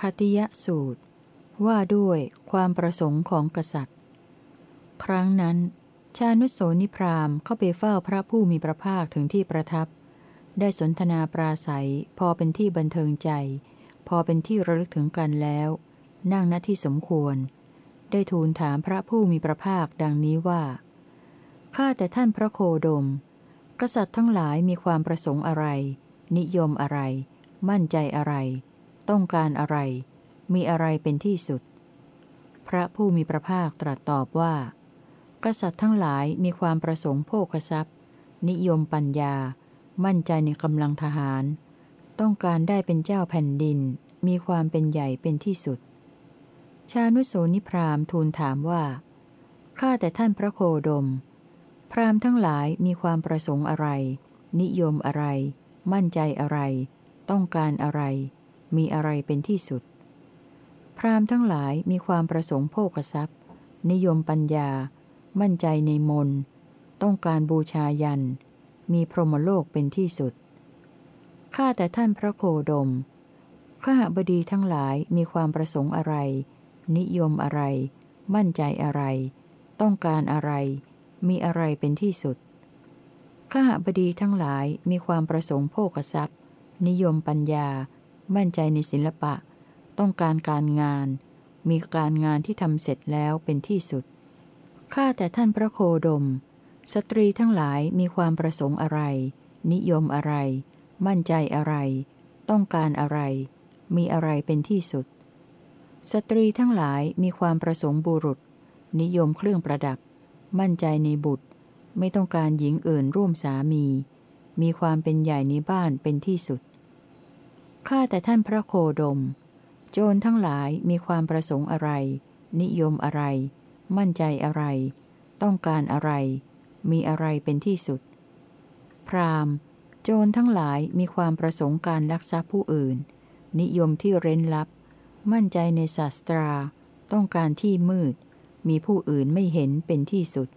คติยสูตร ว่าด้วยความประสงค์ของกษัตริย์ ครั้งนั้น ชานุโสนิพรามเข้าไปเฝ้าพระผู้มีพระภาคถึงที่ประทับ ได้สนทนาปราศัย พอเป็นที่บันเทิงใจ พอเป็นที่ระลึกถึงกันแล้ว นั่งณที่สมควร ได้ทูลถามพระผู้มีพระภาคดังนี้ว่าข้าแต่ท่านพระโคดม กษัตริย์ทั้งหลายมีความประสงค์อะไร นิยมอะไร มั่นใจอะไร ต้องการอะไร มีอะไรเป็นที่สุด พระผู้มีพระภาคตรัสตอบว่า กษัตริย์ทั้งหลายมีความประสงค์โภคทรัพย์ นิยมปัญญา มั่นใจในกำลังทหาร ต้องการได้เป็นเจ้าแผ่นดิน มีความเป็นใหญ่เป็นที่สุด ชานุโสนิพรามทูลถามว่าข้าแต่ท่านพระโคดม พรามทั้งหลายมีความประสงค์อะไร นิยมอะไร มั่นใจอะไร ต้องการอะไร มีอะไรเป็นที่สุด พราหมณ์ทั้งหลายมีความประสงค์โภคทรัพย์ นิยมปัญญา มั่นใจในมน ต้องการบูชายัน มีพรหมโลกเป็นที่สุด ข้าแต่ท่านพระโคดม ข้าบดีทั้งหลายมีความประสงค์อะไร นิยมอะไร มั่นใจอะไร ต้องการอะไร มีอะไรเป็นที่สุด ข้าบดีทั้งหลายมีความประสงค์โภคทรัพย์ นิยมปัญญา มั่นใจในศิลปะ ต้องการการงาน มีการงานที่ทำเสร็จแล้วเป็นที่สุด ข้าแต่ท่านพระโคดม สตรีทั้งหลายมีความประสงค์อะไร นิยมอะไร มั่นใจอะไร ต้องการอะไร มีอะไรเป็นที่สุด สตรีทั้งหลายมีความประสงค์บุรุษ นิยมเครื่องประดับ มั่นใจในบุตร ไม่ต้องการหญิงอื่นร่วมสามี มีความเป็นใหญ่ในบ้านเป็นที่สุด ข้าแต่ท่านพระโคดม โจรทั้งหลายมีความประสงค์อะไร นิยมอะไร มั่นใจอะไร ต้องการอะไร มีอะไรเป็นที่สุด พรามโจรทั้งหลายมีความประสงค์การลักทรัพย์ผู้อื่น นิยมที่เร้นลับ มั่นใจในศาสตรา ต้องการที่มืด มีผู้อื่นไม่เห็นเป็นที่สุด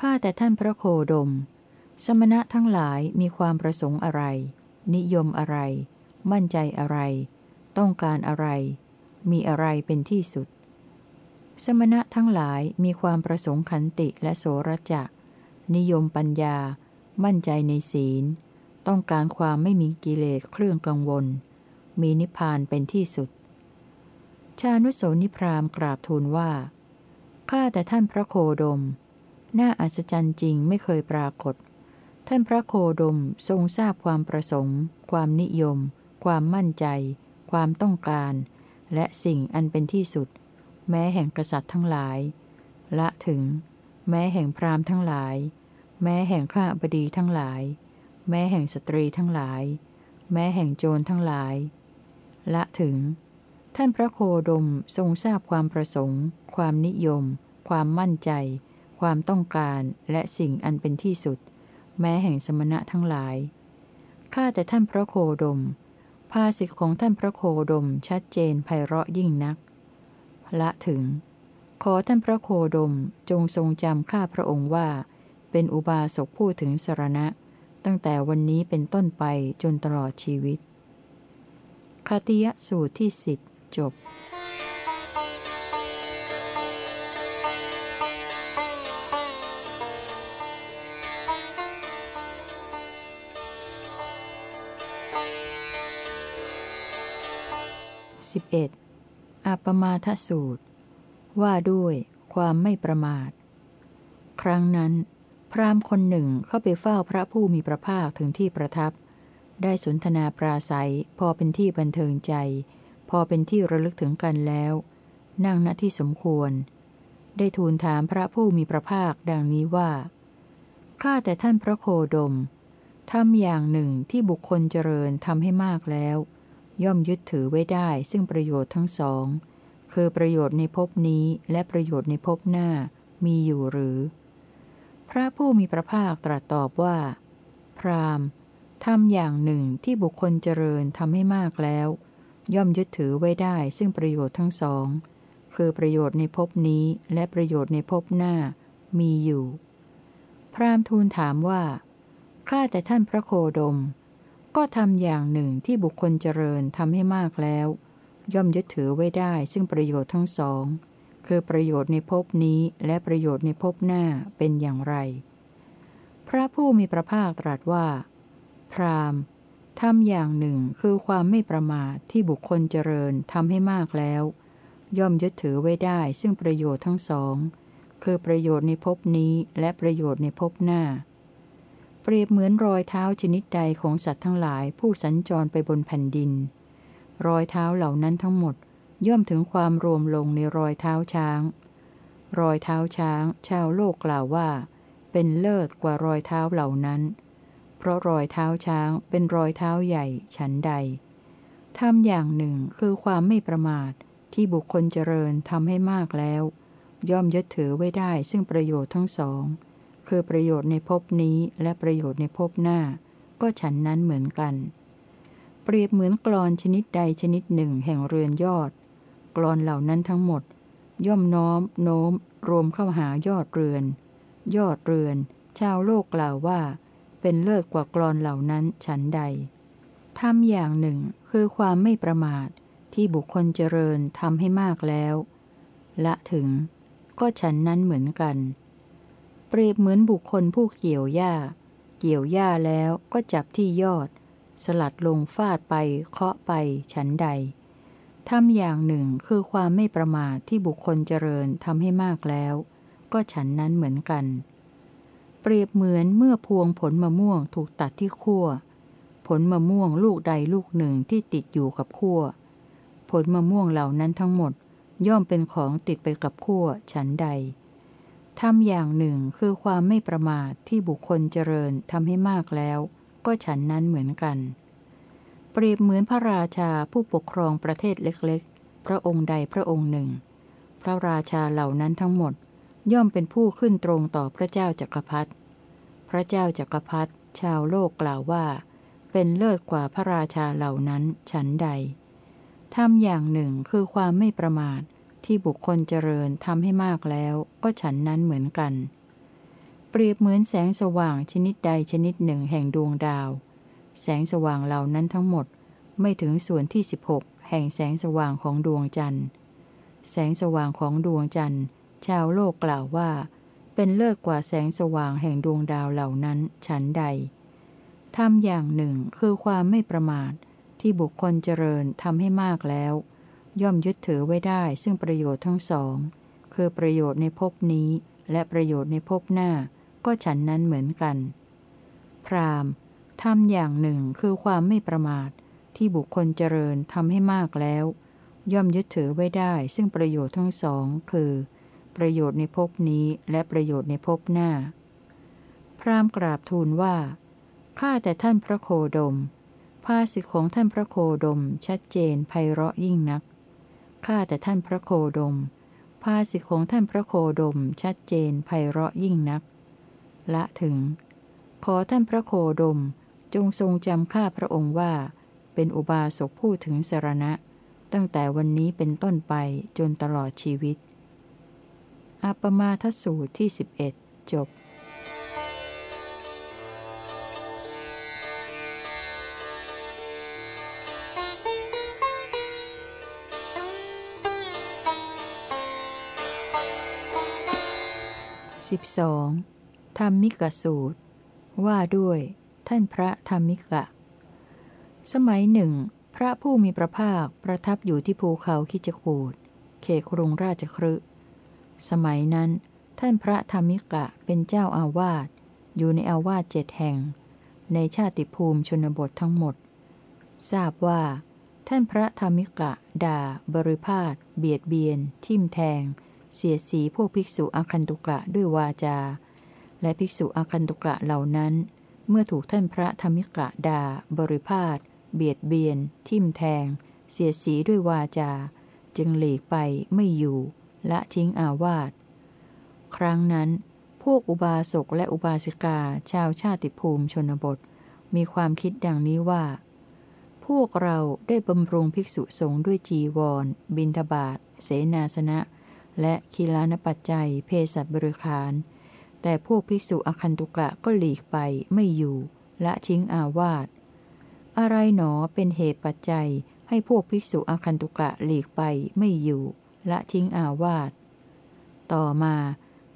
ข้าแต่ท่านพระโคดม สมณะทั้งหลายมีความประสงค์อะไรนิยมอะไร มั่นใจอะไร ต้องการอะไร มีอะไรเป็นที่สุด สมณะทั้งหลายมีความประสงค์ขันติและโสรจะ นิยมปัญญา มั่นใจในศีล ต้องการความไม่มีกิเลสเครื่องกังวล มีนิพพานเป็นที่สุด ชานุโสนิพรามกราบทูลว่า ข้าแต่ท่านพระโคดม น่าอัศจรรย์จริงไม่เคยปรากฏท่านพระโคดมทรงทราบความประสงค์ ความนิยม ความมั่นใจ ความต้องการ และสิ่งอันเป็นที่สุด แม้แห่งกษัตริย์ทั้งหลาย ละถึง แม้แห่งพราหมณ์ทั้งหลาย แม้แห่งข้าบดีทั้งหลาย แม้แห่งสตรีทั้งหลาย แม้แห่งโจรทั้งหลาย ละถึง ท่านพระโคดมทรงทราบความประสงค์ ความนิยม ความมั่นใจ ความต้องการและสิ่งอันเป็นที่สุด แม้แห่งสมณะทั้งหลายข้าแต่ท่านพระโคดม ภาสิทธิของท่านพระโคดมชัดเจนไพเราะยิ่งนัก ละถึง ขอท่านพระโคดมจงทรงจำข้าพระองค์ว่า เป็นอุบาสกผู้ถึงสรณะ ตั้งแต่วันนี้เป็นต้นไปจนตลอดชีวิตคติยสูตรที่สิบจบ 11. อัปมาทสูตร ว่าด้วยความไม่ประมาท ครั้งนั้น พราหมณ์คนหนึ่งเข้าไปเฝ้าพระผู้มีพระภาคถึงที่ประทับ ได้สนทนาปราศัย พอเป็นที่บันเทิงใจ พอเป็นที่ระลึกถึงกันแล้ว นั่งณที่สมควร ได้ทูลถามพระผู้มีพระภาคดังนี้ว่าข้าแต่ท่านพระโคดมทำอย่างหนึ่งที่บุคคลเจริญทำให้มากแล้ว ย่อมยึดถือไว้ได้ซึ่งประโยชน์ทั้งสอง คือประโยชน์ในภพนี้และประโยชน์ในภพหน้ามีอยู่หรือ พระผู้มีพระภาคตรัสตอบว่า พรามทำอย่างหนึ่งที่บุคคลเจริญทำให้มากแล้ว ย่อมยึดถือไว้ได้ซึ่งประโยชน์ทั้งสอง คือประโยชน์ในภพนี้และประโยชน์ในภพหน้ามีอยู่ พรามทูลถามว่าข้าแต่ท่านพระโคดม ก็ทำอย่างหนึ่งที่บุคคลเจริญทำให้มากแล้ว ย่อมยึดถือไว้ได้ซึ่งประโยชน์ทั้งสอง คือประโยชน์ในภพนี้และประโยชน์ในภพหน้าเป็นอย่างไร พระผู้มีพระภาคตรัสว่า พรามทำอย่างหนึ่งคือความไม่ประมาทที่บุคคลเจริญทำให้มากแล้ว ย่อมยึดถือไว้ได้ซึ่งประโยชน์ทั้งสอง คือประโยชน์ในภพนี้และประโยชน์ในภพหน้า รียบเหมือนรอยเท้าชนิดใดของสัตว์ทั้งหลายผู้สัญจรไปบนแผ่นดิน รอยเท้าเหล่านั้นทั้งหมดย่อมถึงความรวมลงในรอยเท้าช้าง รอยเท้าช้าง ชาวโลกกล่าวว่า เป็นเลิศกว่ารอยเท้าเหล่านั้น เพราะรอยเท้าช้างเป็นรอยเท้าใหญ่ฉันใดทำอย่างหนึ่งคือความไม่ประมาทที่บุคคลเจริญทำให้มากแล้ว ย่อมยึดถือไว้ได้ซึ่งประโยชน์ทั้งสอง คือประโยชน์ในภพนี้และประโยชน์ในภพหน้า ก็ฉันนั้นเหมือนกัน เปรียบเหมือนกรอนชนิดใดชนิดหนึ่งแห่งเรือนยอด กรอนเหล่านั้นทั้งหมด ย่อมน้อม โน้ม รวมเข้าหายอดเรือน ยอดเรือน ชาวโลกกล่าวว่า เป็นเลิศกว่ากรอนเหล่านั้นฉันใดทำอย่างหนึ่งคือความไม่ประมาทที่บุคคลเจริญทำให้มากแล้ว ละถึง ก็ฉันนั้นเหมือนกัน เปรียบเหมือนบุคคลผู้เกี่ยวหญ้า เกี่ยวหญ้าแล้วก็จับที่ยอด สลัดลงฟาดไปเคาะไปฉันใดทำอย่างหนึ่งคือความไม่ประมาทที่บุคคลเจริญทำให้มากแล้ว ก็ฉันนั้นเหมือนกัน เปรียบเหมือนเมื่อพวงผลมะม่วงถูกตัดที่ขั้ว ผลมะม่วงลูกใดลูกหนึ่งที่ติดอยู่กับขั้ว ผลมะม่วงเหล่านั้นทั้งหมด ย่อมเป็นของติดไปกับขั้วฉันใด ทำอย่างหนึ่งคือความไม่ประมาทที่บุคคลเจริญทำให้มากแล้ว ก็ฉันนั้นเหมือนกัน เปรียบเหมือนพระราชาผู้ปกครองประเทศเล็กๆ พระองค์ใดพระองค์หนึ่ง พระราชาเหล่านั้นทั้งหมด ย่อมเป็นผู้ขึ้นตรงต่อพระเจ้าจักรพรรดิพระเจ้าจักรพรรดิชาวโลกกล่าวว่า เป็นเลิศกว่าพระราชาเหล่านั้นฉันใดทำอย่างหนึ่งคือความไม่ประมาท ที่บุคคลเจริญทำให้มากแล้วก็ฉันนั้นเหมือนกัน เปรียบเหมือนแสงสว่างชนิดใดชนิดหนึ่งแห่งดวงดาว แสงสว่างเหล่านั้นทั้งหมดไม่ถึงส่วนที่ 16 แห่งแสงสว่างของดวงจันทร์ แสงสว่างของดวงจันทร์ ชาวโลกกล่าวว่า เป็นเลิศกว่าแสงสว่างแห่งดวงดาวเหล่านั้นฉันใดทำอย่างหนึ่งคือความไม่ประมาทที่บุคคลเจริญทำให้มากแล้ว ย่อมยึดถือไว้ได้ซึ่งประโยชน์ทั้งสอง คือประโยชน์ในภพนี้ และประโยชน์ในภพหน้า ก็ฉันนั้นเหมือนกัน พรามทำอย่างหนึ่งคือความไม่ประมาท ที่บุคคลเจริญทำให้มากแล้ว ย่อมยึดถือไว้ได้ ซึ่งประโยชน์ทั้งสอง คือ ประโยชน์ในภพนี้และประโยชน์ในภพหน้า พรามกราบทูลว่าข้าแต่ท่านพระโคดมภาสิของท่านพระโคดมชัดเจนไพเราะยิ่งนัก ข้าแต่ท่านพระโคดม ภาสิทของท่านพระโคดมชัดเจนไพเราะยิ่งนัก ละถึง ขอท่านพระโคดมจงทรงจำข้าพระองค์ว่า เป็นอุบาสกผู้ถึงสารณะ ตั้งแต่วันนี้เป็นต้นไปจนตลอดชีวิต อัปมาทสูตรที่ 11 จบ สิบสองธรรมิกสูตร ว่าด้วย ท่านพระธรรมิกะ สมัยหนึ่ง พระผู้มีพระภาคประทับอยู่ที่ภูเขาคิจกูดเขครุงราชครึสมัยนั้น ท่านพระธรรมิกะเป็นเจ้าอาวาสอยู่ในอาวาสเจ็ดแห่ง ในชาติภูมิชนบททั้งหมด ทราบว่า ท่านพระธรรมิกะด่า บริพาทเบียดเบียน ทิมแทง เสียสีพวกภิกษุอาคันตุกะด้วยวาจา และภิกษุอาคันตุกะเหล่านั้น เมื่อถูกท่านพระธรรมิกะด่าบริพาทเบียดเบียน ทิมแทง เสียสีด้วยวาจา จึงหลีกไปไม่อยู่และทิ้งอาวาสครั้งนั้น พวกอุบาสกและอุบาสิกาชาวชาติภูมิชนบท มีความคิดดังนี้ว่า พวกเราได้บำรุงภิกษุสงฆ์ด้วยจีวร บินทบาทเสนาสนะ และคีลานปัจจัย เพศบริคาร แต่พวกภิกษุอคันตุกะก็หลีกไปไม่อยู่ ละทิ้งอาวาสอะไรหนอเป็นเหตุปัจจัย ให้พวกภิกษุอคันตุกะหลีกไปไม่อยู่ ละทิ้งอาวาสต่อมา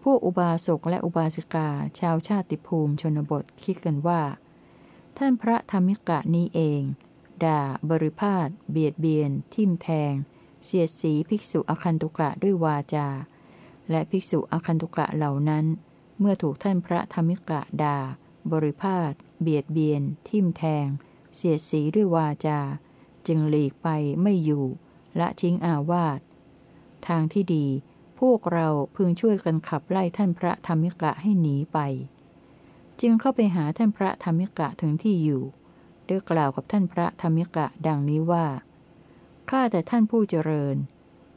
พวกอุบาสกและอุบาสิกาชาวชาติภูมิชนบทคิดกันว่า ท่านพระธรรมิกะนี้เอง ด่า บริพาทเบียดเบียน ทิมแทง เสียดสีภิกษุอคันตุกะด้วยวาจา และภิกษุอคันตุกะเหล่านั้น เมื่อถูกท่านพระธรรมิกะด่า บริพาทเบียดเบียน ทิมแทง เสียดสีด้วยวาจา จึงหลีกไปไม่อยู่ละทิ้งอาวาสทางที่ดี พวกเราพึงช่วยกันขับไล่ท่านพระธรรมิกะให้หนีไป จึงเข้าไปหาท่านพระธรรมิกะถึงที่อยู่ได้กล่าวกับท่านพระธรรมิกะดังนี้ว่า ข้าแต่ท่านผู้เจริญ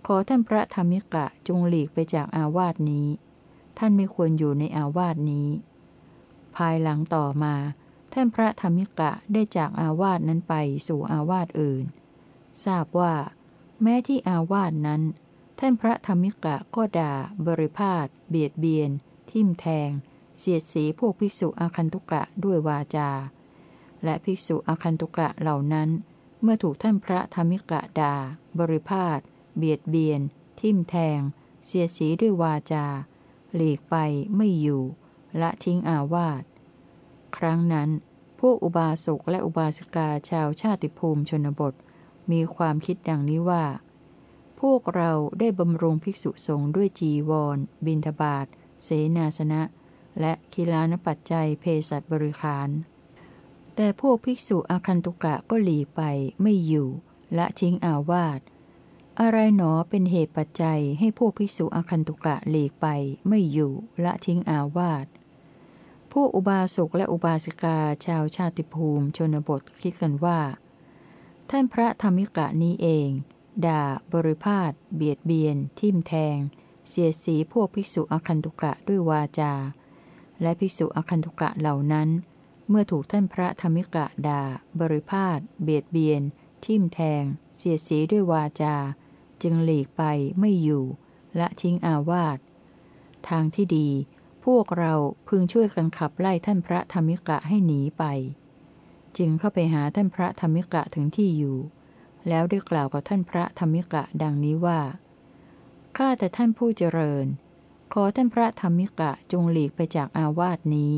ขอท่านพระธรรมิกะจงหลีกไปจากอาวาสนี้ ท่านไม่ควรอยู่ในอาวาสนี้ ภายหลังต่อมา ท่านพระธรรมิกะได้จากอาวาสนั้นไปสู่อาวาสอื่น ทราบว่า แม้ที่อาวาสนั้น ท่านพระธรรมิกะก็ด่า บริพาทเบียดเบียน ทิมแทง เสียดสีพวกภิกษุอาคันตุกะด้วยวาจา และภิกษุอาคันตุกะเหล่านั้น เมื่อถูกท่านพระธรรมิกะด่าบริพาทเบียดเบียน ทิมแทง เสียสีด้วยวาจา หลีกไปไม่อยู่ ละทิ้งอาวาส ครั้งนั้น พวกอุบาสกและอุบาสิกาชาวชาติภูมิชนบท มีความคิดดังนี้ว่า พวกเราได้บำรุงภิกษุสงฆ์ด้วยจีวร บินทบาทเสนาสนะ และคิลานปัจจัยเพศัตบริคาร แต่พวกภิกษุอาคันตุกะก็หลีไปไม่อยู่ละทิ้งอาวาสอะไรหนอเป็นเหตุปัจจัยให้พวกภิกษุอาคันตุกะหลีกไปไม่อยู่ละทิ้งอาวาสพวกอุบาสกและอุบาสิกาชาวชาติภูมิชนบทคิดกันว่า ท่านพระธรรมิกะนี้เอง ด่า บริพาทเบียดเบียน ทิมแทง เสียสีพวกภิกษุอาคันตุกะด้วยวาจา และภิกษุอาคันตุกะเหล่านั้น เมื่อถูกท่านพระธรรมิกะด่าบริพาทเบียดเบียน ทิมแทง เสียสีด้วยวาจา จึงหลีกไปไม่อยู่ และทิ้งอาวาสทางที่ดี พวกเราพึงช่วยกันขับไล่ท่านพระธรรมิกะให้หนีไป จึงเข้าไปหาท่านพระธรรมิกะถึงที่อยู่ แล้วได้กล่าวกับท่านพระธรรมิกะดังนี้ว่าข้าแต่ท่านผู้เจริญ ขอท่านพระธรรมิกะจงหลีกไปจากอาวาสนี้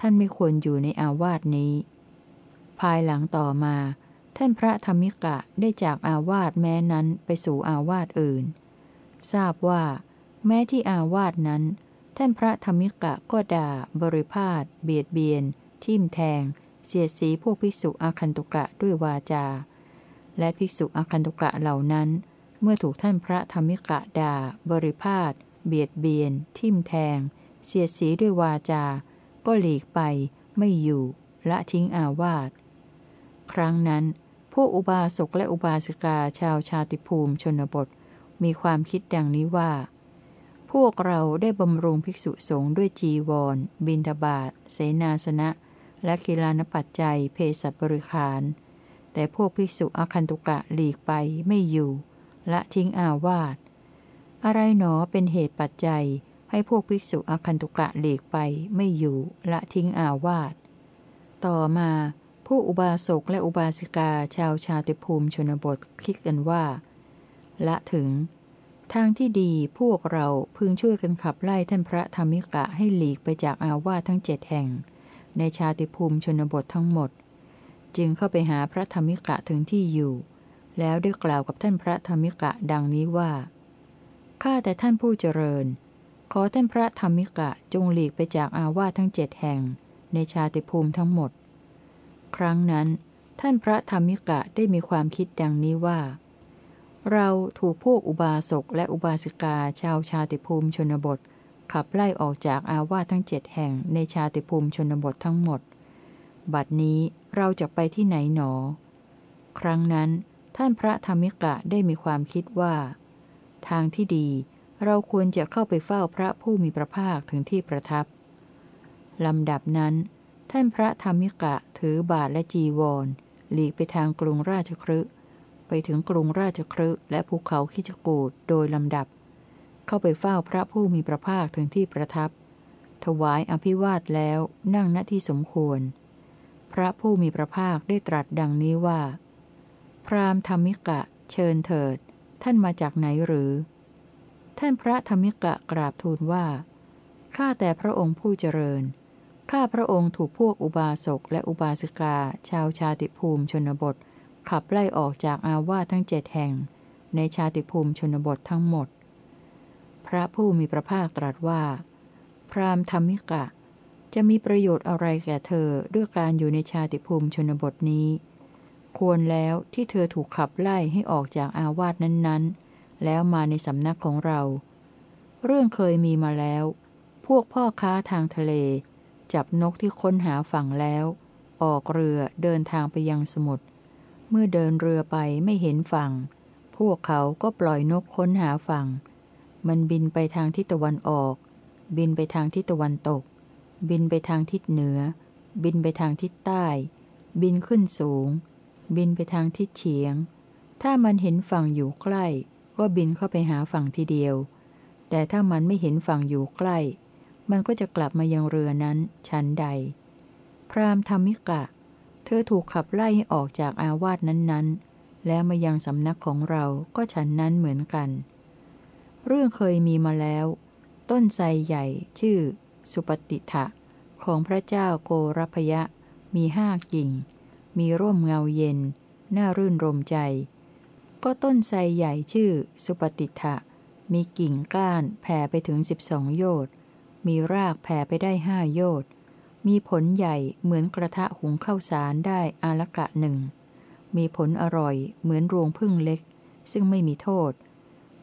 ท่านไม่ควรอยู่ในอาวาสนี้ ภายหลังต่อมา ท่านพระธรรมิกะได้จากอาวาสแม้นั้นไปสู่อาวาสอื่น ทราบว่า แม้ที่อาวาสนั้น ท่านพระธรรมิกะก็ด่า บริพาทเบียดเบียน ทิมแทง เสียสีพวกภิกษุอาคันตุกะด้วยวาจา และภิกษุอาคันตุกะเหล่านั้น เมื่อถูกท่านพระธรรมิกะด่า บริพาทเบียดเบียน ทิมแทง เสียสีด้วยวาจา ก็หลีกไป ไม่อยู่ ละทิ้งอาวาส ครั้งนั้น พวกอุบาสกและอุบาสิกาชาวชาติภูมิชนบท มีความคิดดังนี้ว่า พวกเราได้บำรุงภิกษุสงฆ์ด้วยจีวร บินทบาทเสนาสนะ และกีฬานปัจจัย เพศบริขาร แต่พวกภิกษุอคันตุกะหลีกไปไม่อยู่ ละทิ้งอาวาส อะไรหนอเป็นเหตุปัจจัย ให้พวกภิกษุอคันตุกะหลีกไปไม่อยู่ละทิ้งอาวาส ต่อมาผู้อุบาสกและอุบาสิกาชาวชาติภูมิชนบทคิดกันว่า ละถึง ทางที่ดีพวกเราพึงช่วยกันขับไล่ท่านพระธรรมิกะให้หลีกไปจากอาวาสทั้งเจ็ดแห่ง ในชาติภูมิชนบททั้งหมด จึงเข้าไปหาพระธรรมิกะถึงที่อยู่ แล้วได้กล่าวกับท่านพระธรรมิกะดังนี้ว่าข้าแต่ท่านผู้เจริญ ขอท่านพระธรรมิกะจงหลีกไปจากอาวาสทั้งเจ็ดแห่ง ในชาติภูมิทั้งหมด ครั้งนั้น ท่านพระธรรมิกะได้มีความคิดดังนี้ว่า เราถูกพวกอุบาสกและอุบาสิกาชาวชาติภูมิชนบท ขับไล่ออกจากอาวาสทั้งเจ็ดแห่งในชาติภูมิชนบททั้งหมด บัดนี้เราจะไปที่ไหนหนอ ครั้งนั้น ท่านพระธรรมิกะได้มีความคิดว่า ทางที่ดี เราควรจะเข้าไปเฝ้าพระผู้มีพระภาคถึงที่ประทับ ลำดับนั้น ท่านพระธรรมิกะถือบาทและจีวร หลีกไปทางกรุงราชครึไปถึงกรุงราชครึและภูเขาคิจกูดโดยลำดับ เข้าไปเฝ้าพระผู้มีพระภาคถึงที่ประทับ ถวายอภิวาทแล้วนั่งณที่สมควร พระผู้มีพระภาคได้ตรัสดังนี้ว่า พราหมณ์ธรรมิกะเชิญเถิด ท่านมาจากไหนหรือ ท่านพระธรรมิกะกราบทูลว่า ข้าแต่พระองค์ผู้เจริญ ข้าพระองค์ถูกพวกอุบาสกและอุบาสิกา ชาวชาติภูมิชนบท ขับไล่ออกจากอาวาสทั้งเจ็ดแห่ง ในชาติภูมิชนบททั้งหมด พระผู้มีพระภาคตรัสว่า พราหมณ์ธรรมิกะ จะมีประโยชน์อะไรแก่เธอด้วยการอยู่ในชาติภูมิชนบทนี้ ควรแล้วที่เธอถูกขับไล่ให้ออกจากอาวาสนั้นๆ แล้วมาในสำนักของเรา เรื่องเคยมีมาแล้ว พวกพ่อค้าทางทะเล จับนกที่ค้นหาฝั่งแล้ว ออกเรือเดินทางไปยังสมุทรเมื่อเดินเรือไปไม่เห็นฝั่ง พวกเขาก็ปล่อยนกค้นหาฝั่ง มันบินไปทางทิศตะวันออก บินไปทางทิศตะวันตก บินไปทางทิศเหนือ บินไปทางทิศใต้ บินขึ้นสูง บินไปทางทิศเฉียง ถ้ามันเห็นฝั่งอยู่ใกล้ ก็บินเข้าไปหาฝั่งทีเดียว แต่ถ้ามันไม่เห็นฝั่งอยู่ใกล้ มันก็จะกลับมายังเรือนั้นชั้นใด พรามธรรมิกะ เธอถูกขับไล่ให้ออกจากอาวาสนั้นๆ แล้วมายังสำนักของเราก็ฉันนั้นเหมือนกัน เรื่องเคยมีมาแล้ว ต้นไทรใหญ่ชื่อ สุปฏิทะของพระเจ้าโกรพยะ มีห้ากิ่ง มีร่มเงาเย็น น่ารื่นรมใจ ก็ต้นไทรใหญ่ชื่อ สุปฏิทะมีกิ่งก้านแผ่ไปถึงสิบสองโยชน์มีรากแผ่ไปได้ห้าโยชน์มีผลใหญ่เหมือนกระทะหุงข้าวสารได้อาลกะหนึ่ง มีผลอร่อยเหมือนรวงพึ่งเล็ก ซึ่งไม่มีโทษ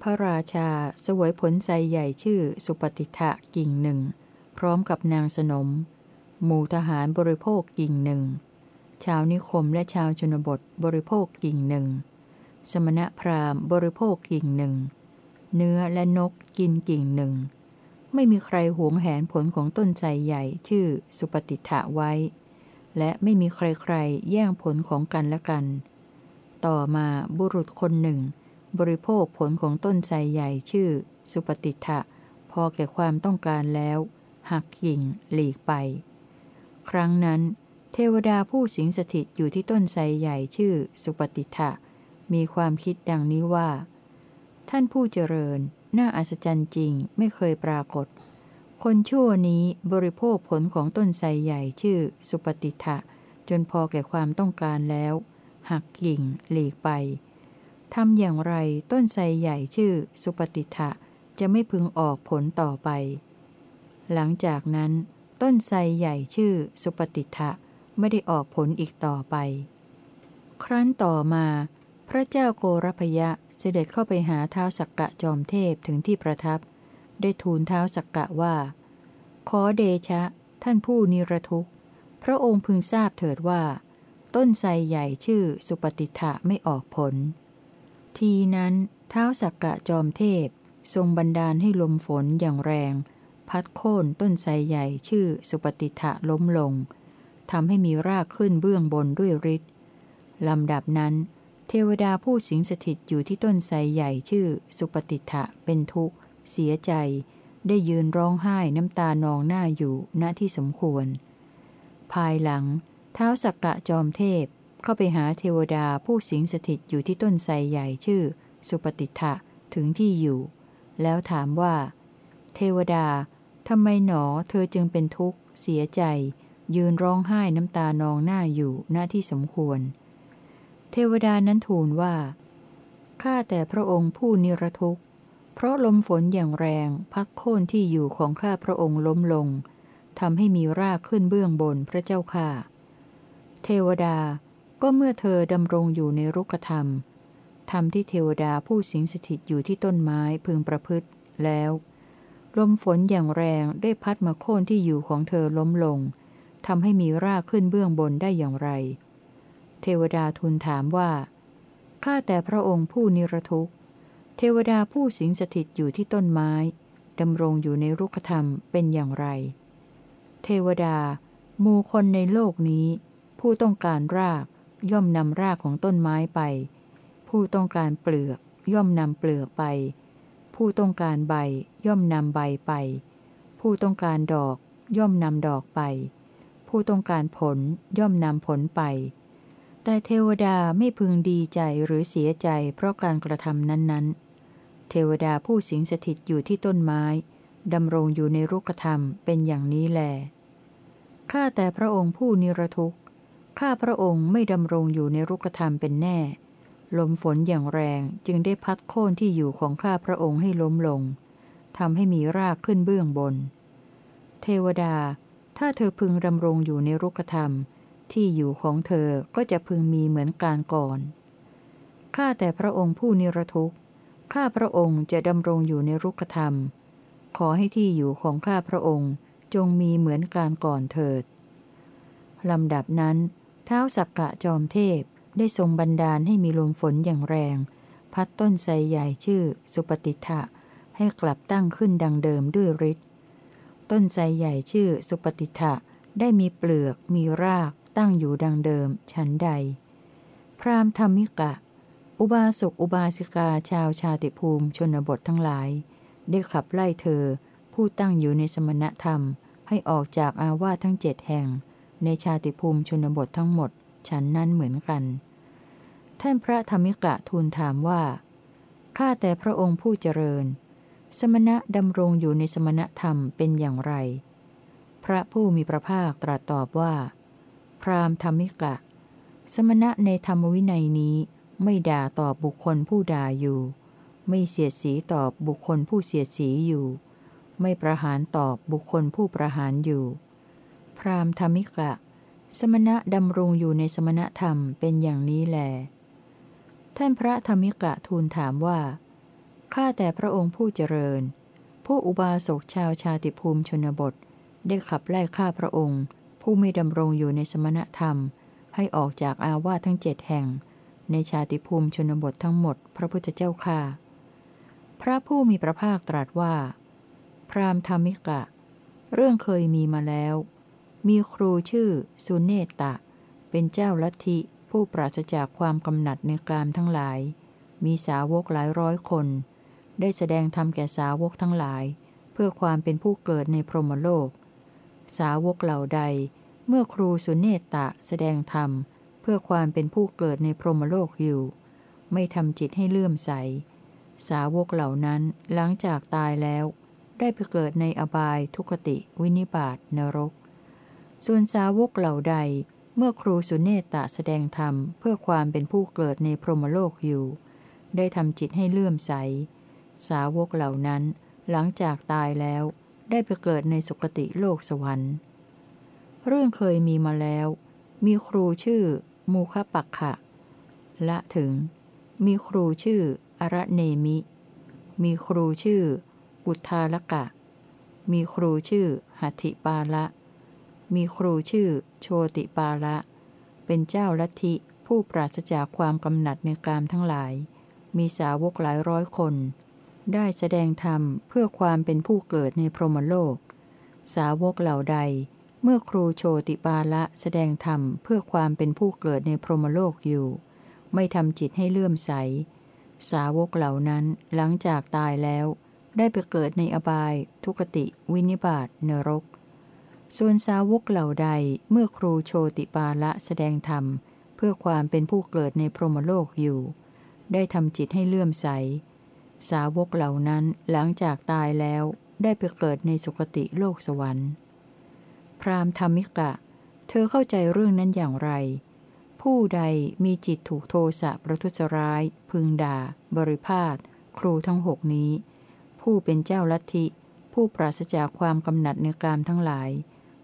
พระราชาสวยผลไทรใหญ่ชื่อสุปฏิทะกิ่งหนึ่ง พร้อมกับนางสนม หมู่ทหารบริโภคกิ่งหนึ่ง ชาวนิคมและชาวชนบทบริโภคกิ่งหนึ่ง สมณะพราหมณ์บริโภคกิ่งหนึ่ง เนื้อและนกกินกิ่งหนึ่ง ไม่มีใครหวงแหนผลของต้นไทรใหญ่ชื่อสุปฏิทะไว้ และไม่มีใครๆแย่งผลของกันและกัน ต่อมาบุรุษคนหนึ่ง บริโภคผลของต้นไทรใหญ่ชื่อ สุปฏิทะพอแก่ความต้องการแล้ว หักกิ่งหลีกไป ครั้งนั้น เทวดาผู้สิงสถิตอยู่ที่ต้นไทรใหญ่ชื่อสุปฏิทะ มีความคิดดังนี้ว่า ท่านผู้เจริญ น่าอัศจรรย์จริงไม่เคยปรากฏ คนชั่วนี้บริโภคผลของต้นไทรใหญ่ชื่อสุปฏิทะจนพอแก่ความต้องการแล้ว หักกิ่งหลีกไปทำอย่างไรต้นไทรใหญ่ชื่อสุปฏิทะจะไม่พึงออกผลต่อไป หลังจากนั้น ต้นไทรใหญ่ชื่อสุปฏิทะไม่ได้ออกผลอีกต่อไป ครั้นต่อมา พระเจ้าโกรพยะเสด็จเข้าไปหาเท้าสักกะจอมเทพถึงที่ประทับ ได้ทูลเท้าสักกะว่า ขอเดชะ ท่านผู้นิรทุกข์ พระองค์พึงทราบเถิดว่า ต้นไทรใหญ่ชื่อสุปฏิทะไม่ออกผล ทีนั้นเท้าสักกะจอมเทพ ทรงบันดาลให้ลมฝนอย่างแรง พัดโค่นต้นไทรใหญ่ชื่อสุปฏิทะล้มลงทำให้มีรากขึ้นเบื้องบนด้วยฤทธิ์ลำดับนั้น เทวดาผู้สิงสถิตอยู่ที่ต้นไทรใหญ่ชื่อ สุปฏิทะเป็นทุกข์ เสียใจ ได้ยืนร้องไห้น้ำตานองหน้าอยู่ณที่สมควร ภายหลัง เท้าสักกะจอมเทพเข้าไปหาเทวดาผู้สิงสถิตอยู่ที่ต้นไทรใหญ่ชื่อ สุปฏิทะถึงที่อยู่ แล้วถามว่า เทวดาทำไมหนอเธอจึงเป็นทุกข์ เสียใจ ยืนร้องไห้น้ำตานองหน้าอยู่หน้าที่สมควร เทวดานั้นทูลว่า ข้าแต่พระองค์ผู้นิรทุกข์ เพราะลมฝนอย่างแรงพักโค่นที่อยู่ของข้าพระองค์ล้มลงทำให้มีรากขึ้นเบื้องบนพระเจ้าค่ะ เทวดาก็เมื่อเธอดำรงอยู่ในรุกธรรม ธรรมที่เทวดาผู้สิงสถิตอยู่ที่ต้นไม้พึงประพฤติแล้ว ลมฝนอย่างแรงได้พัดมาโค่นที่อยู่ของเธอล้มลงทำให้มีรากขึ้นเบื้องบนได้อย่างไร เทวดาทูลถามว่า ข้าแต่พระองค์ผู้นิรทุกข์ เทวดาผู้สิงสถิตอยู่ที่ต้นไม้ ดำรงอยู่ในรุกธรรมเป็นอย่างไร เทวดาหมู่คนในโลกนี้ ผู้ต้องการรากย่อมนำรากของต้นไม้ไป ผู้ต้องการเปลือกย่อมนำเปลือกไป ผู้ต้องการใบย่อมนำใบไป ผู้ต้องการดอกย่อมนำดอกไป ผู้ต้องการผลย่อมนำผลไป แต่เทวดาไม่พึงดีใจหรือเสียใจเพราะการกระทำนั้นๆ เทวดาผู้สิงสถิตอยู่ที่ต้นไม้ดำรงอยู่ในรุกธรรมเป็นอย่างนี้แล ข้าแต่พระองค์ผู้นิรทุกข์ ข้าพระองค์ไม่ดำรงอยู่ในรุกธรรมเป็นแน่ ลมฝนอย่างแรงจึงได้พัดโค่นที่อยู่ของข้าพระองค์ให้ล้มลง ทำให้มีรากขึ้นเบื้องบน เทวดา ถ้าเธอพึงดำรงอยู่ในรุกธรรม ที่อยู่ของเธอก็จะพึงมีเหมือนการก่อน ข้าแต่พระองค์ผู้นิรทุกข์ ข้าพระองค์จะดำรงอยู่ในรุกธรรม ขอให้ที่อยู่ของข้าพระองค์จงมีเหมือนการก่อนเถิด ลำดับนั้น เท้าสักกะจอมเทพได้ทรงบันดาลให้มีลมฝนอย่างแรง พัดต้นไทรใหญ่ชื่อ สุปฏิทะให้กลับตั้งขึ้นดังเดิมด้วยฤทธิ์ ต้นไทรใหญ่ชื่อ สุปฏิทะได้มีเปลือก มีราก ตั้งอยู่ดังเดิม ฉันใด พรามธรรมิกะ อุบาสกอุบาสิกาชาวชาติภูมิชนบททั้งหลาย ได้ขับไล่เธอ ผู้ตั้งอยู่ในสมณธรรม ให้ออกจากอาวาสทั้งเจ็ดแห่ง ในชาติภูมิชนบททั้งหมด ฉันนั้นเหมือนกัน ท่านพระธรรมิกะทูลถามว่าข้าแต่พระองค์ผู้เจริญ สมณะดำรงอยู่ในสมณธรรมเป็นอย่างไร พระผู้มีพระภาคตรัสตอบว่า พรามธรรมิกะ สมณะในธรรมวินัยนี้ไม่ด่าตอบบุคคลผู้ด่าอยู่ ไม่เสียดสีตอบบุคคลผู้เสียดสีอยู่ ไม่ประหารตอบบุคคลผู้ประหารอยู่ พรามธรรมิกะ สมณะดำรงอยู่ในสมณธรรมเป็นอย่างนี้แล ท่านพระธรรมิกะทูลถามว่า ข้าแต่พระองค์ผู้เจริญ ผู้อุบาสกชาวชาติภูมิชนบท ได้ขับไล่ข้าพระองค์ ผู้ไม่ดำรงอยู่ในสมณธรรม ให้ออกจากอาวาสทั้งเจ็ดแห่ง ในชาติภูมิชนบททั้งหมด พระพุทธเจ้าค่าพระผู้มีพระภาคตรัสว่า พรามธรรมิกะ เรื่องเคยมีมาแล้ว มีครูชื่อสุเนตตะ เป็นเจ้าลัทธิผู้ปราศจากความกำหนัดในกามทั้งหลาย มีสาวกหลายร้อยคน ได้แสดงธรรมแก่สาวกทั้งหลาย เพื่อความเป็นผู้เกิดในพรหมโลก สาวกเหล่าใด เมื่อครูสุเนตตะแสดงธรรม เพื่อความเป็นผู้เกิดในพรหมโลกอยู่ ไม่ทำจิตให้เลื่อมใส สาวกเหล่านั้นหลังจากตายแล้ว ได้ไปเกิดในอบายทุกติ วินิบาตนรก ส่วนสาวกเหล่าใด เมื่อครูสุเนตตะแสดงธรรม เพื่อความเป็นผู้เกิดในพรหมโลกอยู่ ได้ทำจิตให้เลื่อมใส สาวกเหล่านั้นหลังจากตายแล้ว ได้ไปเกิดในสุคติโลกสวรรค์ เรื่องเคยมีมาแล้ว มีครูชื่อ มูคปักขะ ละถึง มีครูชื่อ อระเนมิ มีครูชื่อ กุทาลกะ มีครูชื่อ หัตถิปาละ มีครูชื่อ โชติปาละ เป็นเจ้าลัทธิผู้ปราศจากความกำหนัดในกามทั้งหลาย มีสาวกหลายร้อยคน ได้แสดงธรรมเพื่อความเป็นผู้เกิดในพรหมโลก สาวกเหล่าใด เมื่อครูโชติปาละแสดงธรรมเพื่อความเป็นผู้เกิดในพรหมโลกอยู่ ไม่ทำจิตให้เลื่อมใส สาวกเหล่านั้นหลังจากตายแล้ว ได้ไปเกิดในอบาย ทุกติ วินิบาตนรก ส่วนสาวกเหล่าใดเมื่อครูโชติปาละแสดงธรรม เพื่อความเป็นผู้เกิดในพรหมโลกอยู่ ได้ทำจิตให้เลื่อมใส สาวกเหล่านั้นหลังจากตายแล้วได้ไปเกิดในสุคติโลกสวรรค์ พรามธรรมิกะ เธอเข้าใจเรื่องนั้นอย่างไร ผู้ใดมีจิตถูกโทสะประทุษร้าย พึงด่า บริพาทครูทั้งหกนี้ ผู้เป็นเจ้าลัทธิ ผู้ปราศจากความกำหนัดในกามทั้งหลาย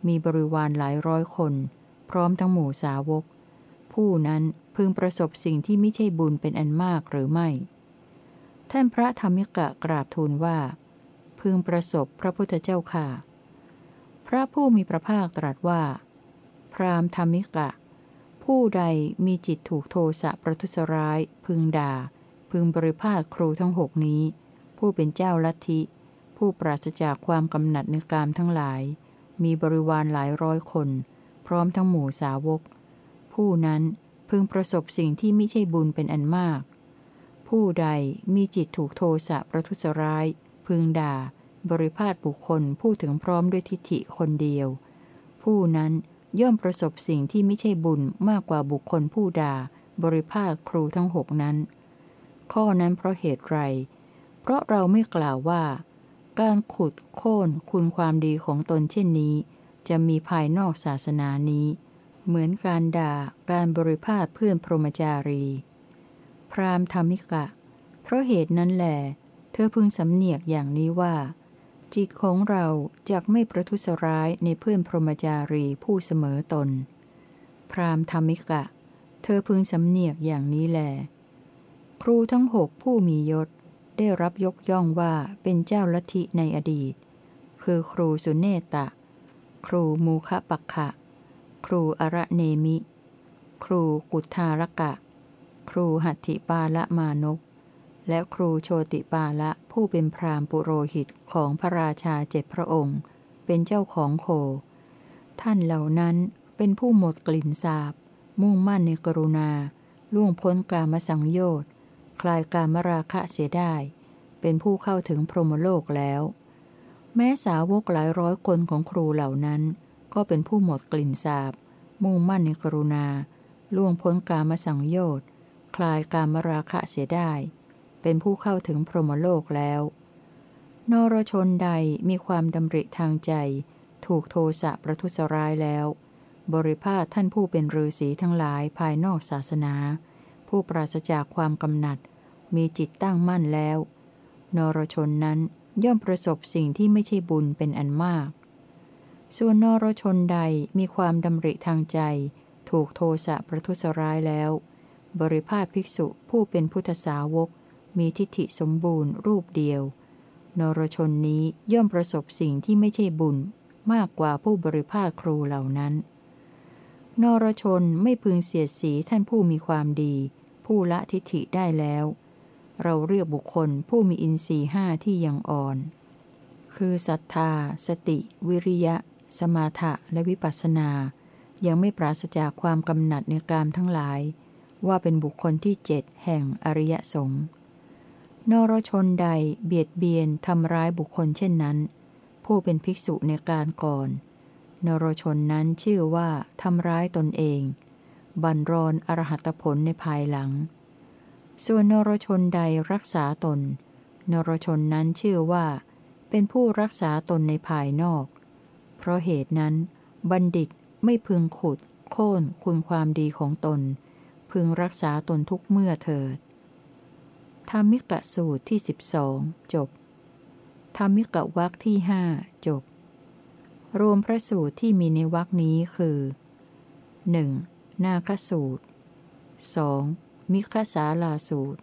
มีบริวารหลายร้อยคน พร้อมทั้งหมู่สาวก ผู้นั้นพึงประสบสิ่งที่ไม่ใช่บุญเป็นอันมากหรือไม่ ท่านพระธรรมิกะกราบทูลว่า พึงประสบพระพุทธเจ้าค่ะ พระผู้มีพระภาคตรัสว่า พรามธรรมิกะ ผู้ใดมีจิตถูกโทสะประทุษร้าย พึงด่า พึงบริพาทครูทั้งหกนี้ ผู้เป็นเจ้าลัทธิ ผู้ปราศจากความกำหนัดในกามทั้งหลาย มีบริวารหลายร้อยคน พร้อมทั้งหมู่สาวก ผู้นั้นพึงประสบสิ่งที่ไม่ใช่บุญเป็นอันมาก ผู้ใดมีจิตถูกโทสะประทุษร้าย พึงด่า บริพาทบุคคลผู้ถึงพร้อมด้วยทิฏฐิคนเดียว ผู้นั้นย่อมประสบสิ่งที่ไม่ใช่บุญมากกว่าบุคคลผู้ด่า บริภาคครูทั้งหกนั้น ข้อนั้นเพราะเหตุไร เพราะเราไม่กล่าวว่า การขุดโค่นคุณความดีของตนเช่นนี้ จะมีภายนอกศาสนานี้ เหมือนการด่าการบริภาคเพื่อนพรหมจารี พรามธรรมิกะ เพราะเหตุนั้นแหลเธอพึงสำเนียกอย่างนี้ว่า จิตของเราจะไม่ประทุษร้ายในเพื่อนพรหมจารีผู้เสมอตน พรามธรรมิกะ เธอพึงสำเนียกอย่างนี้แหลครูทั้งหกผู้มียศได้รับยกย่องว่าเป็นเจ้าลัทธิในอดีต คือครูสุเนตะ ครูมูคะปักขะ ครูอระเนมิ ครูกุทธารกะ ครูหัตถิปาละมานกและครูโชติปาละผู้เป็นพรามปุโรหิตของพระราชาเจ็ดพระองค์ เป็นเจ้าของโค ท่านเหล่านั้นเป็นผู้หมดกลิ่นสาบ มุ่งมั่นในกรุณา ล่วงพ้นกามสังโยชน์คลายกามราคะเสียได้ เป็นผู้เข้าถึงพรหมโลกแล้ว แม้สาวกหลายร้อยคนของครูเหล่านั้น ก็เป็นผู้หมดกลิ่นสาบ มุ่งมั่นในกรุณา ล่วงพ้นกามสังโยชน์ คลายกามราคะเสียได้ เป็นผู้เข้าถึงพรหมโลกแล้ว นรชนใดมีความดำริทางใจ ถูกโทสะประทุษร้ายแล้ว บริภาท่านผู้เป็นฤาษีทั้งหลายภายนอกศาสนา ผู้ปราศจากความกำหนัด มีจิตตั้งมั่นแล้ว นรชนนั้นย่อมประสบสิ่งที่ไม่ใช่บุญเป็นอันมาก ส่วนนรชนใดมีความดำริทางใจ ถูกโทสะประทุษร้ายแล้ว บริภาคภิกษุผู้เป็นพุทธสาวก มีทิฏฐิสมบูรณ์รูปเดียว นรชนนี้ย่อมประสบสิ่งที่ไม่ใช่บุญ มากกว่าผู้บริภาคครูเหล่านั้น นรชนไม่พึงเสียดสีท่านผู้มีความดี ผู้ละทิฏฐิได้แล้ว เราเรียกบุคคลผู้มีอินทรีห้าที่ยังอ่อน คือศรัทธา สติ วิริยะ สมาถะและวิปัสสนา ยังไม่ปราศจากความกำหนัดในกามทั้งหลาย ว่าเป็นบุคคลที่เจ็ดแห่งอริยสงฆ์นรชนใดเบียดเบียนทำร้ายบุคคลเช่นนั้น ผู้เป็นภิกษุในการก่อน นรชนนั้นชื่อว่าทำร้ายตนเอง บันรอนอรหัตผลในภายหลัง ส่วนนรชนใดรักษาตน นรชนนั้นชื่อว่า เป็นผู้รักษาตนในภายนอก เพราะเหตุนั้น บัณฑิตไม่พึงขุด โค่นคุณความดีของตน พึงรักษาตนทุกเมื่อเถิดธรรมิกะสูตรที่สิบองจบธรรมิกะวักที่หจบ รวมพระสูตรที่มีในวักนี้คือ 1. นาคสูตร 2. มิคสาลาสูตร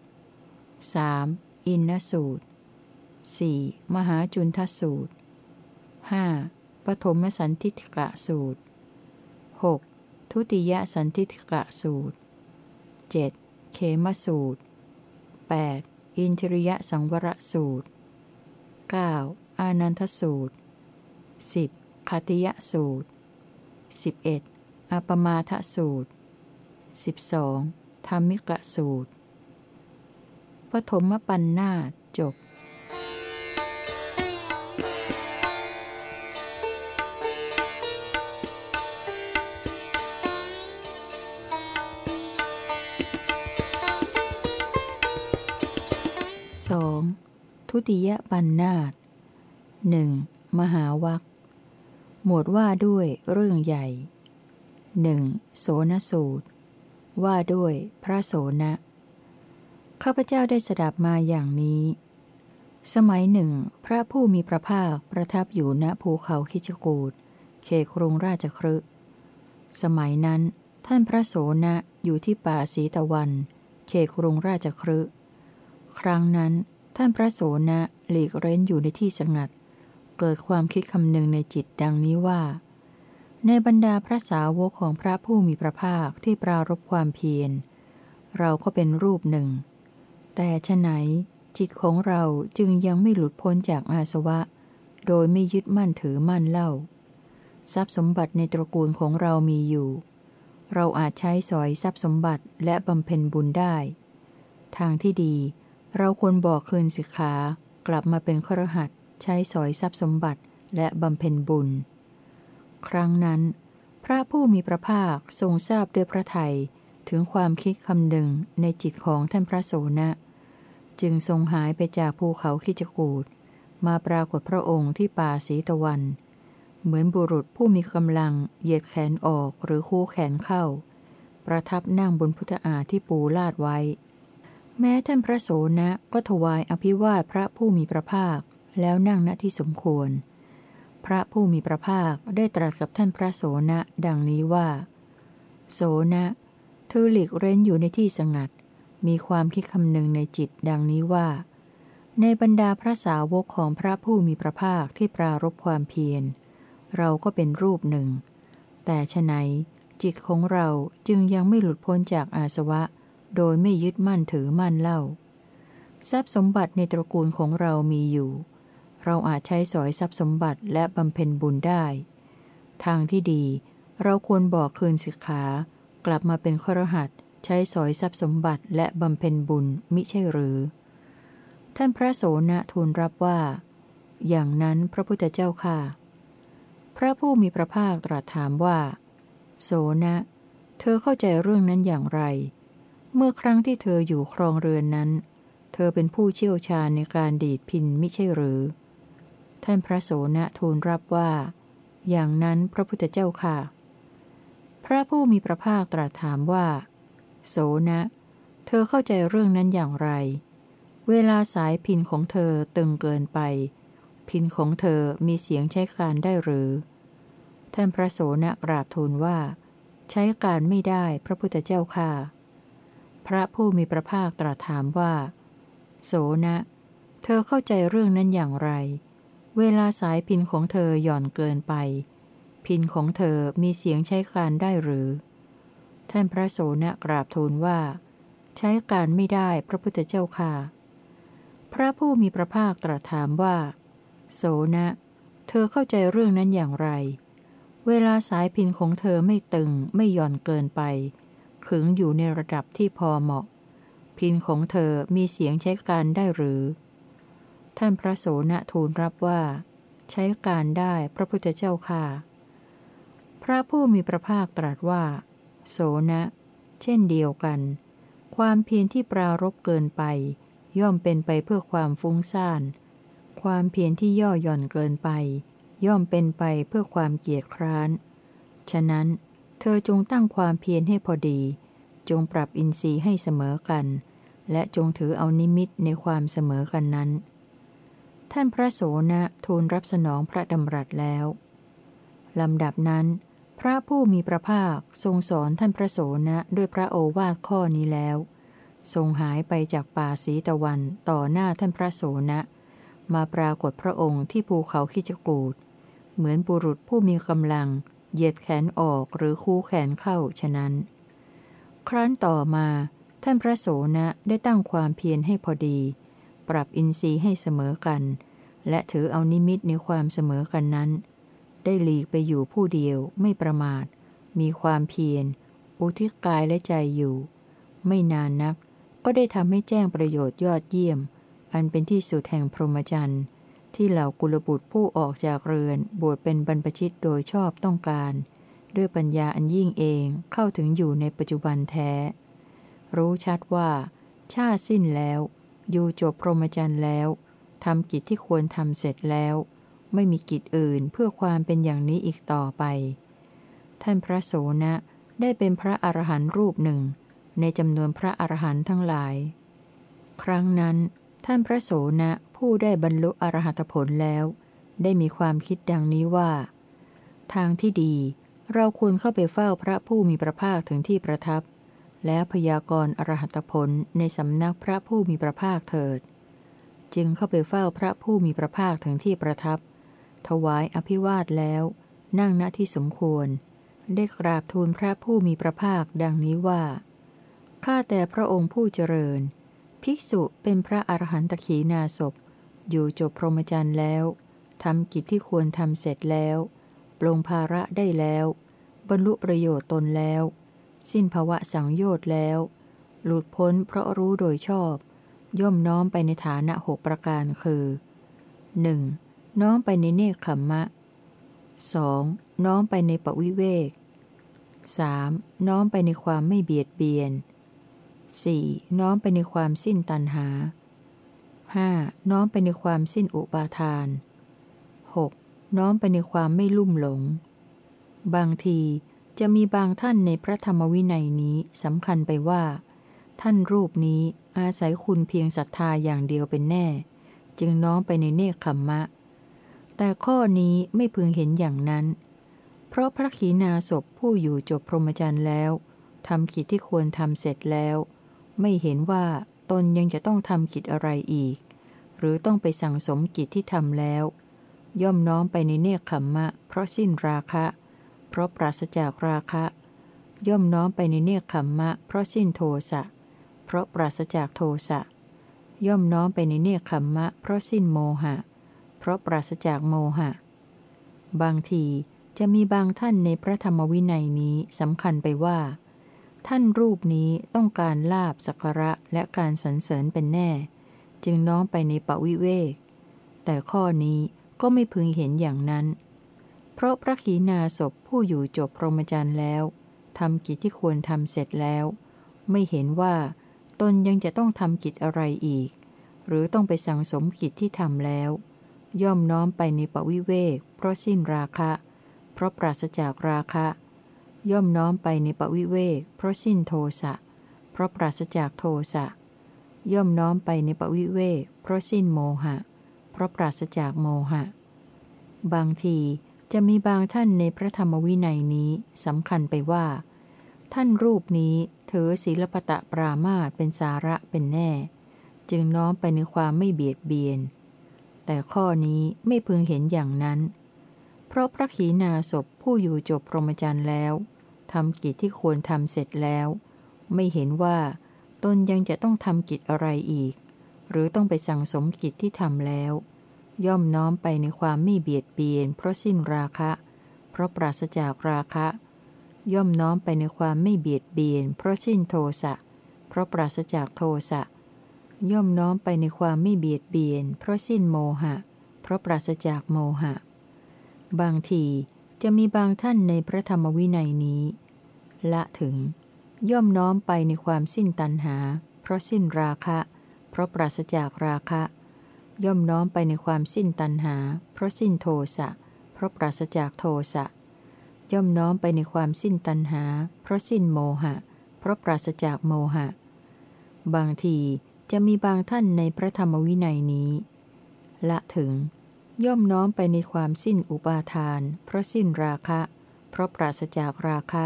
3. อินนสูตร 4. มหาจุนทสูตร 5. ปฐมสันทิฐกะสูตร 6. ทุติยสันทิฐกะสูตร 7. เขมสูตร 8. อินทริยสังวรสูตร 9. อานันทสูตร 10. คติยสูตร 11. อปมาทสูตร 12. ธรรมิกะสูตร ปฐมปัญนาจบ ทุติยปัญนนาตหนึ่งมหาวัคหมวดว่าด้วยเรื่องใหญ่หนึ่งโสนสูตร ว่าด้วยพระโสนะข้าพเจ้าได้สดับมาอย่างนี้ สมัยหนึ่ง พระผู้มีพระภาคประทับอยู่ณภูเขาคิจกูดเขครุงราชครึสมัยนั้น ท่านพระโสนะอยู่ที่ป่าสีตะวัน เขครุงราชครึครั้งนั้น ท่านพระโสนะหลีกเร้นอยู่ในที่สงัด เกิดความคิดคำนึงในจิตดังนี้ว่า ในบรรดาพระสาวกของพระผู้มีพระภาคที่ปรารบความเพียร เราก็เป็นรูปหนึ่ง แต่ฉไหน จิตของเราจึงยังไม่หลุดพ้นจากอาสวะ โดยไม่ยึดมั่นถือมั่นเล่า ทรัพย์สมบัติในตระกูลของเรามีอยู่ เราอาจใช้สอยทรัพย์สมบัติและบำเพ็ญบุญได้ ทางที่ดีเเราควรบอกคืนสิกขากลับมาเป็นครหัสใช้สอยทรัพย์สมบัติและบำเพ็ญบุญ ครั้งนั้น พระผู้มีพระภาคทรงทราบด้วยพระไทยถึงความคิดคำหนึ่งในจิตของท่านพระโสนะ จึงทรงหายไปจากภูเขาคิจกูดมาปรากฏพระองค์ที่ป่าสีตะวัน เหมือนบุรุษผู้มีกำลังเหยียดแขนออกหรือคู่แขนเข้า ประทับนั่งบนพุทธาที่ปูลาดไว้ แม้ท่านพระโสนะก็ถวายอภิวาทพระผู้มีพระภาค แล้วนั่งณที่สมควร พระผู้มีพระภาคได้ตรัสกับท่านพระโสนะดังนี้ว่า โสนะเธอหลีกเร้นอยู่ในที่สงัด มีความคิดคำนึงในจิตดังนี้ว่า ในบรรดาพระสาวกของพระผู้มีพระภาคที่ปรารบความเพียร เราก็เป็นรูปหนึ่ง แต่ฉไหนจิตของเราจึงยังไม่หลุดพ้นจากอาสวะ โดยไม่ยึดมั่นถือมั่นเล่า ทรัพย์สมบัติในตระกูลของเรามีอยู่ เราอาจใช้สอยทรัพย์สมบัติและบำเพ็ญบุญได้ ทางที่ดี เราควรบอกคืนสิกขา กลับมาเป็นครหัสใช้สอยทรัพย์สมบัติและบำเพ็ญบุญมิใช่หรือ ท่านพระโสนะทูลรับว่า อย่างนั้นพระพุทธเจ้าค่ะ พระผู้มีพระภาคตรัสถามว่า โสนะ เธอเข้าใจเรื่องนั้นอย่างไร เมื่อครั้งที่เธออยู่ครองเรือนนั้น เธอเป็นผู้เชี่ยวชาญในการดีดพินมิใช่หรือ ท่านพระโสนะทูลรับว่า อย่างนั้นพระพุทธเจ้าค่ะ พระผู้มีพระภาคตรัสถามว่า โสนะ เธอเข้าใจเรื่องนั้นอย่างไร เวลาสายพินของเธอตึงเกินไป พินของเธอมีเสียงใช้การได้หรือ ท่านพระโสนะกราบทูลว่า ใช้การไม่ได้พระพุทธเจ้าค่ะ พระผู้มีพระภาคตรัสถามว่า โสนะ เธอเข้าใจเรื่องนั้นอย่างไร เวลาสายพินของเธอหย่อนเกินไป พินของเธอมีเสียงใช้การได้หรือ ท่านพระโสนะกราบทูลว่า ใช้การไม่ได้พระพุทธเจ้าค่ะ พระผู้มีพระภาคตรัสถามว่า โสนะ เธอเข้าใจเรื่องนั้นอย่างไร เวลาสายพินของเธอไม่ตึงไม่หย่อนเกินไป ขึงอยู่ในระดับที่พอเหมาะ พินของเธอมีเสียงใช้การได้หรือ ท่านพระโสนทูลรับว่า ใช้การได้พระพุทธเจ้าค่ะ พระผู้มีพระภาคตรัสว่า โสนะ เช่นเดียวกัน ความเพียรที่ปรารบเกินไป ย่อมเป็นไปเพื่อความฟุ้งซ่าน ความเพียรที่ย่อหย่อนเกินไป ย่อมเป็นไปเพื่อความเกียจคร้าน ฉะนั้น เธอจงตั้งความเพียรให้พอดี จงปรับอินทรีย์ให้เสมอกัน และจงถือเอานิมิตในความเสมอกันนั้น ท่านพระโสนะทูลรับสนองพระดำรัสแล้วลำดับนั้น พระผู้มีพระภาคทรงสอนท่านพระโสนะด้วยพระโอวาทข้อนี้แล้ว ทรงหายไปจากป่าสีตะวันต่อหน้าท่านพระโสนะมาปรากฏพระองค์ที่ภูเขาคิจกูดเหมือนบุรุษผู้มีกำลัง เหยียดแขนออกหรือคู่แขนเข้าฉะนั้น ครั้นต่อมาท่านพระโสนะได้ตั้งความเพียรให้พอดี ปรับอินทรีย์ให้เสมอกัน และถือเอานิมิตในความเสมอกันนั้น ได้หลีกไปอยู่ผู้เดียวไม่ประมาท มีความเพียร อุทิศกายและใจอยู่ ไม่นานนักก็ได้ทำให้แจ้งประโยชน์ยอดเยี่ยม อันเป็นที่สุดแห่งพรหมจรรย์ ที่เหล่ากุลบุตรผู้ออกจากเรือน บวชเป็นบรรพชิตโดยชอบต้องการ ด้วยปัญญาอันยิ่งเองเข้าถึงอยู่ในปัจจุบันแท้ รู้ชัดว่า ชาติสิ้นแล้ว อยู่จบพรหมจรรย์แล้วทำกิจที่ควรทำเสร็จแล้ว ไม่มีกิจอื่นเพื่อความเป็นอย่างนี้อีกต่อไป ท่านพระโสนะได้เป็นพระอรหันต์รูปหนึ่ง ในจำนวนพระอรหันต์ทั้งหลาย ครั้งนั้น ท่านพระโสนะผู้ได้บรรลุอรหัตผลแล้ว ได้มีความคิดดังนี้ว่า ทางที่ดี เราควรเข้าไปเฝ้าพระผู้มีพระภาคถึงที่ประทับ และพยากรณ์อรหัตผลในสำนักพระผู้มีพระภาคเถิด จึงเข้าไปเฝ้าพระผู้มีพระภาคถึงที่ประทับ ถวายอภิวาทแล้ว นั่งณที่สมควร ได้กราบทูลพระผู้มีพระภาคดังนี้ว่าข้าแต่พระองค์ผู้เจริญ ภิกษุเป็นพระอรหันตขีนาศพอยู่จบพรหมจรรย์แล้วทำกิจที่ควรทำเสร็จแล้วปลงภาระได้แล้ว บรรลุประโยชน์ตนแล้ว สิ้นภาวะสังโยชน์แล้ว หลุดพ้นเพราะรู้โดยชอบ ย่อมน้อมไปในฐานะหกประการคือ 1. น้อมไปในเนคขมมะ 2. น้อมไปในปวิเวก 3. น้อมไปในความไม่เบียดเบียน 4. น้อมไปในความสิ้นตัณหา 5. น้อมไปในความสิ้นอุปาทาน 6. น้อมไปในความไม่ลุ่มหลง บางทีจะมีบางท่านในพระธรรมวินัยนี้สำคัญไปว่า ท่านรูปนี้อาศัยคุณเพียงศรัทธาอย่างเดียวเป็นแน่ จึงน้อมไปในเนคขมมะ แต่ข้อนี้ไม่พึงเห็นอย่างนั้น เพราะพระขีณาสพผู้อยู่จบพรหมจรรย์แล้วทำกิจที่ควรทำเสร็จแล้ว ไม่เห็นว่าตนยังจะต้องทำกิจอะไรอีก หรือต้องไปสั่งสมกิจที่ทำแล้ว ย่อมน้อมไปในเนคขมมะ เพราะสิ้นราคะ เพราะปราศจากราคะ ย่อมน้อมไปในเนคขมมะ เพราะสิ้นโทสะเพราะปราศจากโทสะย่อมน้อมไปในเนคขมมะ เพราะสิ้นโมหะ เพราะปราศจากโมหะ บางทีจะมีบางท่านในพระธรรมวินัยนี้สำคัญไปว่า ท่านรูปนี้ต้องการลาบสักระและการสรรเสริญเป็นแน่ จึงน้อมไปในปวิเวก แต่ข้อนี้ก็ไม่พึงเห็นอย่างนั้น เพราะพระขีณาสพผู้อยู่จบพรหมจรรย์แล้วทำกิจที่ควรทำเสร็จแล้ว ไม่เห็นว่าตนยังจะต้องทำกิจอะไรอีก หรือต้องไปสั่งสมกิจที่ทำแล้ว ย่อมน้อมไปในปวิเวก เพราะสิ้นราคะ เพราะปราศจากราคะ ย่อมน้อมไปในปวิเวก เพราะสิ้นโทสะ เพราะปราศจากโทสะ ย่อมน้อมไปในปวิเวก เพราะสิ้นโมหะ เพราะปราศจากโมหะ บางทีจะมีบางท่านในพระธรรมวินัยนี้สำคัญไปว่า ท่านรูปนี้ถือศีลปตะปรามาตเป็นสาระเป็นแน่ จึงน้อมไปในความไม่เบียดเบียน แต่ข้อนี้ไม่พึงเห็นอย่างนั้น เพราะพระขีณาสพผู้อยู่จบพรหมจรรย์แล้ว ทำกิจที่ควรทำเสร็จแล้ว ไม่เห็นว่าตนยังจะต้องทำกิจอะไรอีก หรือต้องไปสั่งสมกิจที่ทำแล้ว ย่อมน้อมไปในความไม่เบียดเบียน เพราะสิ้นราคะ เพราะปราศจากราคะ ย่อมน้อมไปในความไม่เบียดเบียน เพราะสิ้นโทสะเพราะปราศจากโทสะย่อมน้อมไปในความไม่เบียดเบียน เพราะสิ้นโมหะ เพราะปราศจากโมหะ บางทีจะมีบางท่านในพระธรรมวินัยนี้ ละถึง ย่อมน้อมไปในความสิ้นตัณหา เพราะสิ้นราคะ เพราะปราศจากราคะ ย่อมน้อมไปในความสิ้นตัณหา เพราะสิ้นโทสะ เพราะปราศจากโทสะ ย่อมน้อมไปในความสิ้นตัณหา เพราะสิ้นโมหะ เพราะปราศจากโมหะ บางทีจะมีบางท่านในพระธรรมวินัยนี้ ละถึง ย่อมน้อมไปในความสิ้นอุปาทาน เพราะสิ้นราคะ เพราะปราศจากราคะ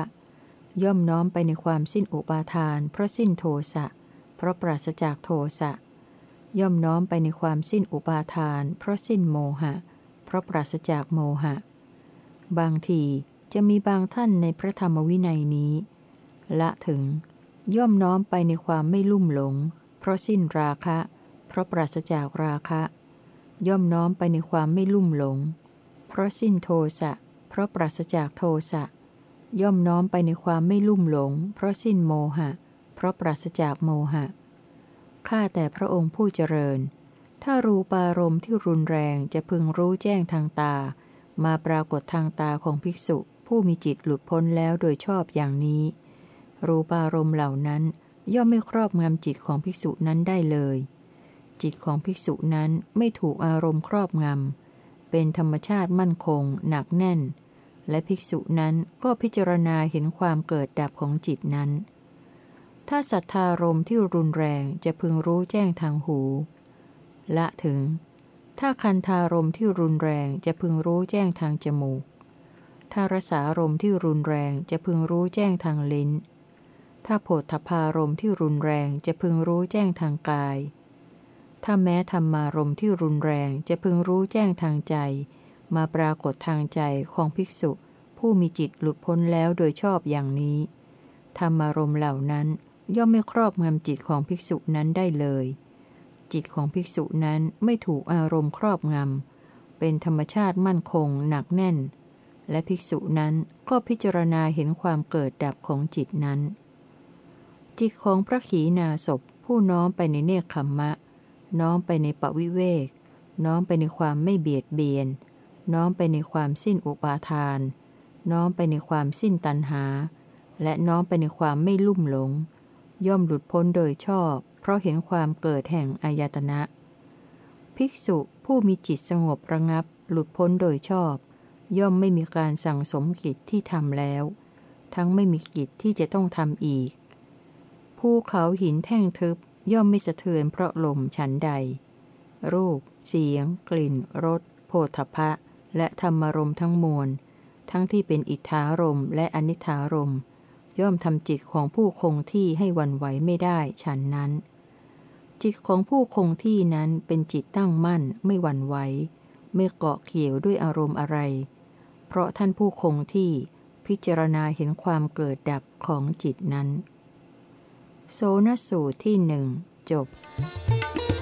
ย่อมน้อมไปในความสิ้นอุปาทาน เพราะสิ้นโทสะ เพราะปราศจากโทสะ ย่อมน้อมไปในความสิ้นอุปาทาน เพราะสิ้นโมหะ เพราะปราศจากโมหะ บางทีจะมีบางท่านในพระธรรมวินัยนี้ ละถึง ย่อมน้อมไปในความไม่ลุ่มหลง เพราะสิ้นราคะ เพราะปราศจากราคะ ย่อมน้อมไปในความไม่ลุ่มหลง เพราะสิ้นโทสะ เพราะปราศจากโทสะ ย่อมน้อมไปในความไม่ลุ่มหลง เพราะสิ้นโมหะ เพราะปราศจากโมหะ ข้าแต่พระองค์ผู้เจริญ ถ้ารูปารมณ์ที่รุนแรงจะพึงรู้แจ้งทางตา มาปรากฏทางตาของภิกษุ ผู้มีจิตหลุดพ้นแล้วโดยชอบอย่างนี้ รูปารมณ์เหล่านั้นย่อมไม่ครอบงำจิตของภิกษุนั้นได้เลย จิตของภิกษุนั้นไม่ถูกอารมณ์ครอบงำ เป็นธรรมชาติมั่นคง หนักแน่น และภิกษุนั้นก็พิจารณาเห็นความเกิดดับของจิตนั้น ถ้าศรัทธารมที่รุนแรงจะพึงรู้แจ้งทางหู ละถึง ถ้าคันธารมที่รุนแรงจะพึงรู้แจ้งทางจมูก ถ้ารสารมที่รุนแรงจะพึงรู้แจ้งทางลิ้น ถ้าโผฏฐพารมที่รุนแรงจะพึงรู้แจ้งทางกาย ถ้าแม้ธรรมารมที่รุนแรงจะพึงรู้แจ้งทางใจ มาปรากฏทางใจของภิกษุ ผู้มีจิตหลุดพ้นแล้วโดยชอบอย่างนี้ ธรรมารมเหล่านั้นย่อมไม่ครอบงำจิตของภิกษุนั้นได้เลย จิตของภิกษุนั้นไม่ถูกอารมณ์ครอบงำ เป็นธรรมชาติมั่นคงหนักแน่น และภิกษุนั้นก็พิจารณาเห็นความเกิดดับของจิตนั้น จิตของพระขีณาสพผู้น้อมไปในเนคขมมะ น้อมไปในปวิเวก น้อมไปในความไม่เบียดเบียน น้อมไปในความสิ้นอุปาทาน น้อมไปในความสิ้นตัณหา และน้อมไปในความไม่ลุ่มหลง ย่อมหลุดพ้นโดยชอบ เพราะเห็นความเกิดแห่งอายตนะ ภิกษุผู้มีจิตสงบระงับ หลุดพ้นโดยชอบ ย่อมไม่มีการสั่งสมกิจที่ทำแล้ว ทั้งไม่มีกิจที่จะต้องทำอีก ภูเขาหินแท่งทึบย่อมไม่สะเทือนเพราะลมฉันใด รูป เสียง กลิ่น รส โผฏฐพะ และธรรมรมทั้งมวล ทั้งที่เป็นอิทธารมและอนิธารม ย่อมทำจิตของผู้คงที่ให้วันไหวไม่ได้ฉันนั้น จิตของผู้คงที่นั้นเป็นจิตตั้งมั่นไม่หวั่นไหวไม่เกาะเกี่ยวด้วยอารมณ์อะไร เพราะท่านผู้คงที่พิจารณาเห็นความเกิดดับของจิตนั้น โซนสูตรที่หนึ่งจบ「